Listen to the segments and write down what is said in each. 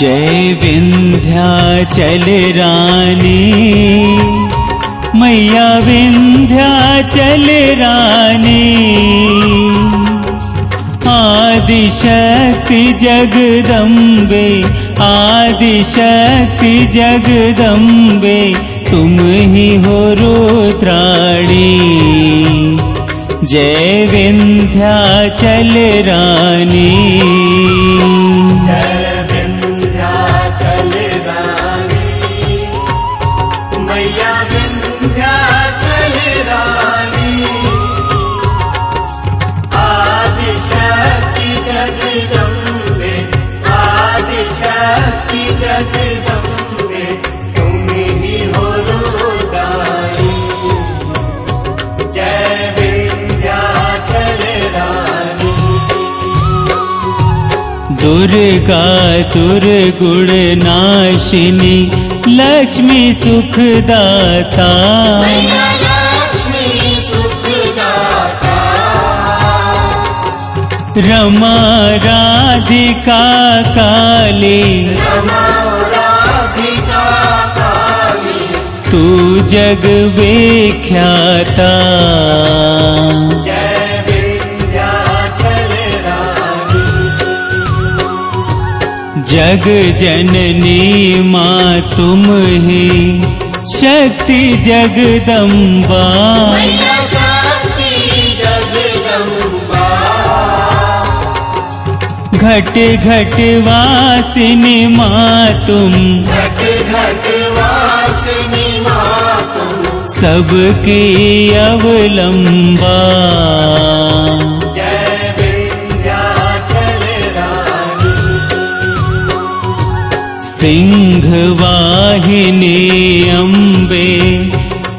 जय विंध्याचल रानी। मैया विंध्याचल रानी। आदिशक्ति जगदम्बे आदिशक्ति जगदम्बे तुम ही हो रुद्राणी। जय विंध्याचल रानी दुर्गा दुर्गुण नाशिनी लक्ष्मी सुखदाता। रमा राधिका काली। तू जग विख्याता। जग जननी माँ तुम ही शक्ति जगदम्बा। घट घट वासिनी माँ तुम घट घट वासिनी माँ तुम। सबकी अवलंबा। वाहिनी अम्बे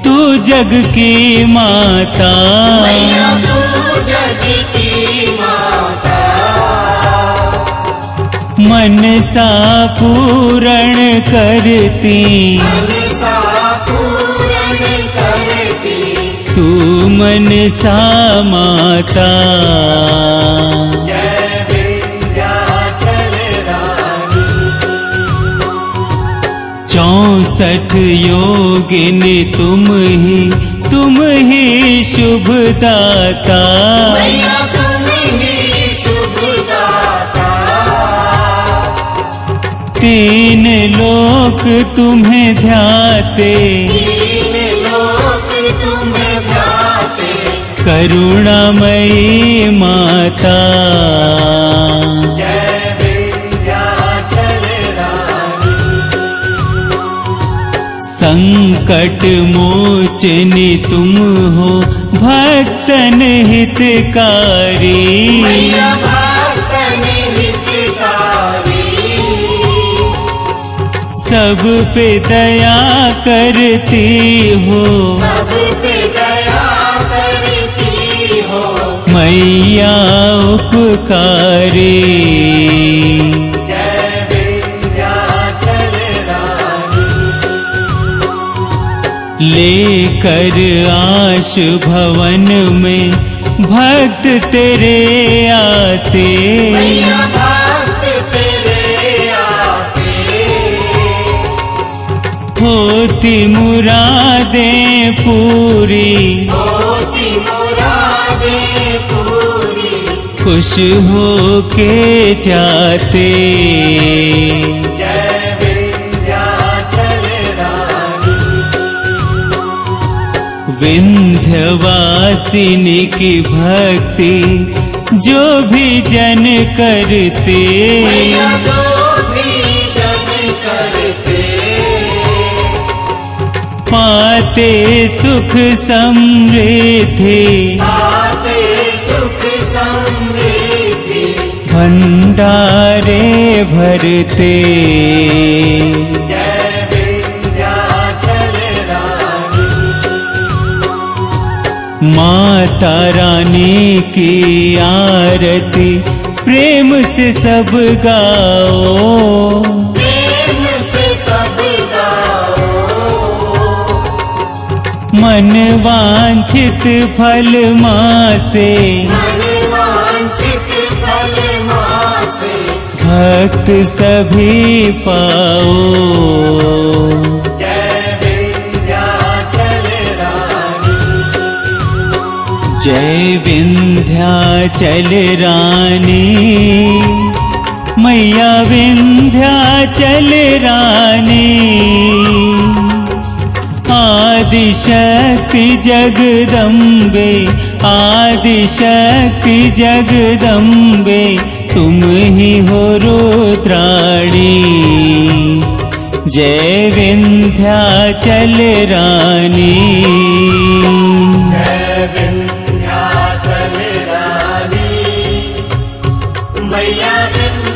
तू जग की माता। मन सा पूरण करती। तू मन सा माता। चौसठ योगिन तुम ही तुम ही शुभदाता। मैया तुम शुभदाता। तीन लोक तुम्हें ध्याते। तीन लोक तुम्हें ध्याते। करुणामयी माता। संकट मोचनी तुम हो भक्तन हितकारी। भक्तन हितकारी। सब पे दया करती हो। सब पे दया करती हो। मैया उपकारी। लेकर आश भवन में भक्त तेरे आते। भक्त तेरे आते। होती मुरादें पूरी। होती मुरादें पूरी। खुश हो के जाते। जय विंध्यवासिनी की भक्ति जो भी जन करते। जो भी जन करते। पाते सुख समृद्धि। भंडारे भरते। माता रानी की आरती प्रेम से सब गाओ। प्रेम से सब गाओ। मन वांछित फल माँ से भक्त सभी पाओ। विंध्याचल रानी मैया विंध्याचल रानी। आदिशक्ति जगदम्बे आदिशक्ति जगदम्बे तुम ही हो रुद्राणी। जय विंध्याचल रानी Hoya bin